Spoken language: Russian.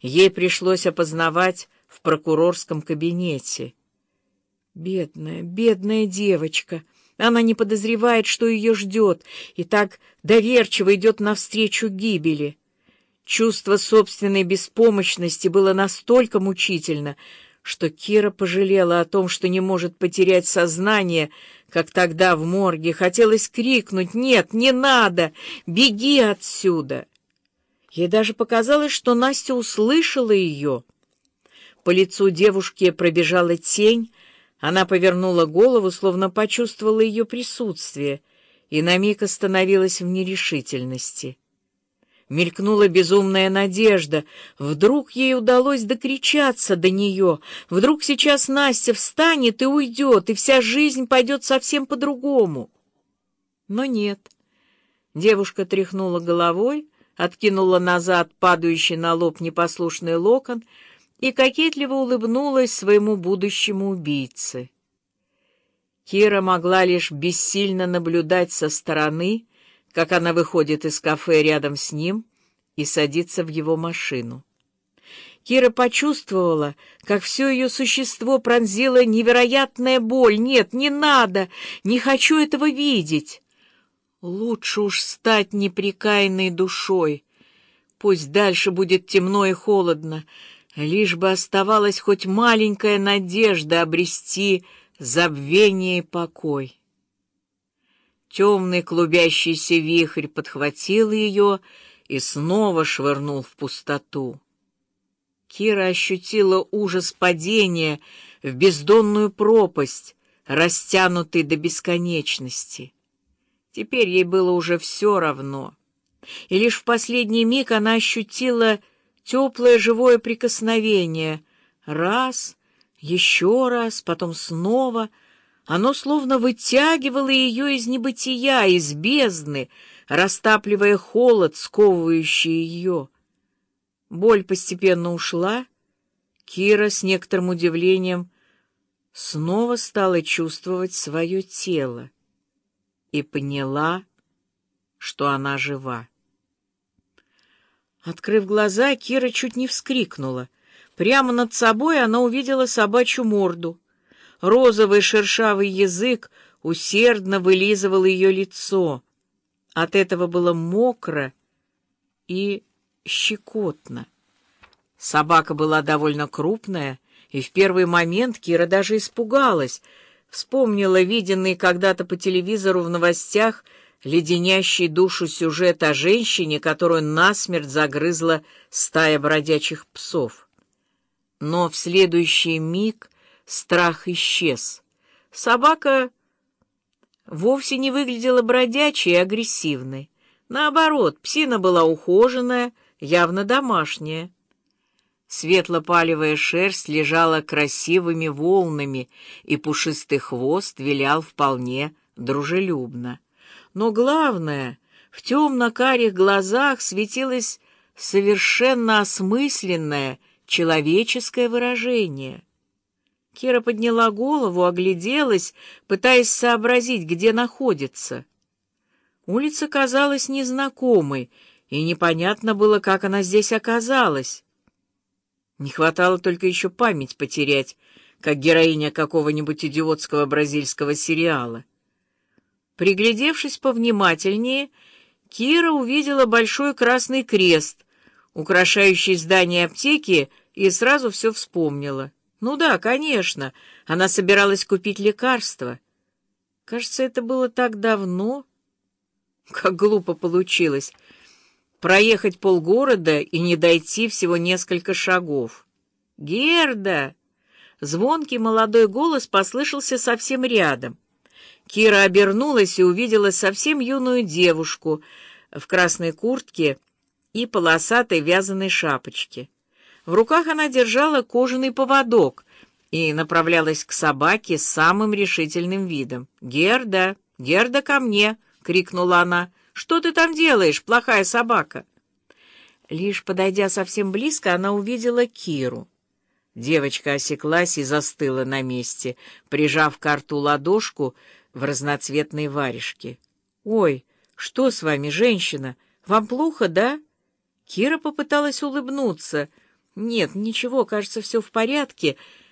ей пришлось опознавать в прокурорском кабинете. Бедная, бедная девочка! Она не подозревает, что ее ждет, и так доверчиво идет навстречу гибели. Чувство собственной беспомощности было настолько мучительно, что Кира пожалела о том, что не может потерять сознание, как тогда в морге. Хотелось крикнуть «Нет, не надо! Беги отсюда!» Ей даже показалось, что Настя услышала ее. По лицу девушки пробежала тень, она повернула голову, словно почувствовала ее присутствие, и на миг остановилась в нерешительности. Мелькнула безумная надежда. Вдруг ей удалось докричаться до нее. Вдруг сейчас Настя встанет и уйдет, и вся жизнь пойдет совсем по-другому. Но нет. Девушка тряхнула головой, откинула назад падающий на лоб непослушный локон — и кокетливо улыбнулась своему будущему убийце. Кира могла лишь бессильно наблюдать со стороны, как она выходит из кафе рядом с ним и садится в его машину. Кира почувствовала, как все ее существо пронзила невероятная боль. «Нет, не надо! Не хочу этого видеть!» «Лучше уж стать неприкаянной душой. Пусть дальше будет темно и холодно, лишь бы оставалась хоть маленькая надежда обрести забвение и покой. Темный клубящийся вихрь подхватил ее и снова швырнул в пустоту. Кира ощутила ужас падения в бездонную пропасть, растянутый до бесконечности. Теперь ей было уже все равно. И лишь в последний миг она ощутила теплое живое прикосновение. Раз, еще раз, потом снова. Оно словно вытягивало ее из небытия, из бездны, растапливая холод, сковывающий ее. Боль постепенно ушла. Кира с некоторым удивлением снова стала чувствовать свое тело и поняла, что она жива. Открыв глаза, Кира чуть не вскрикнула. Прямо над собой она увидела собачью морду. Розовый шершавый язык усердно вылизывал ее лицо. От этого было мокро и щекотно. Собака была довольно крупная, и в первый момент Кира даже испугалась, вспомнила виденный когда-то по телевизору в новостях леденящий душу сюжет о женщине, которую насмерть загрызла стая бродячих псов. Но в следующий миг страх исчез. Собака вовсе не выглядела бродячей и агрессивной. Наоборот, псина была ухоженная, явно домашняя. Светло-палевая шерсть лежала красивыми волнами, и пушистый хвост вилял вполне дружелюбно. Но главное, в темно-карих глазах светилось совершенно осмысленное человеческое выражение. Кира подняла голову, огляделась, пытаясь сообразить, где находится. Улица казалась незнакомой, и непонятно было, как она здесь оказалась. Не хватало только еще память потерять, как героиня какого-нибудь идиотского бразильского сериала. Приглядевшись повнимательнее, Кира увидела большой красный крест, украшающий здание аптеки, и сразу все вспомнила. Ну да, конечно, она собиралась купить лекарство. Кажется, это было так давно. Как глупо получилось. Проехать полгорода и не дойти всего несколько шагов. «Герда!» Звонкий молодой голос послышался совсем рядом. Кира обернулась и увидела совсем юную девушку в красной куртке и полосатой вязаной шапочке. В руках она держала кожаный поводок и направлялась к собаке с самым решительным видом. «Герда! Герда, ко мне!» — крикнула она. «Что ты там делаешь, плохая собака?» Лишь подойдя совсем близко, она увидела Киру. Девочка осеклась и застыла на месте, прижав к рту ладошку, в разноцветной варежке. «Ой, что с вами, женщина? Вам плохо, да?» Кира попыталась улыбнуться. «Нет, ничего, кажется, все в порядке.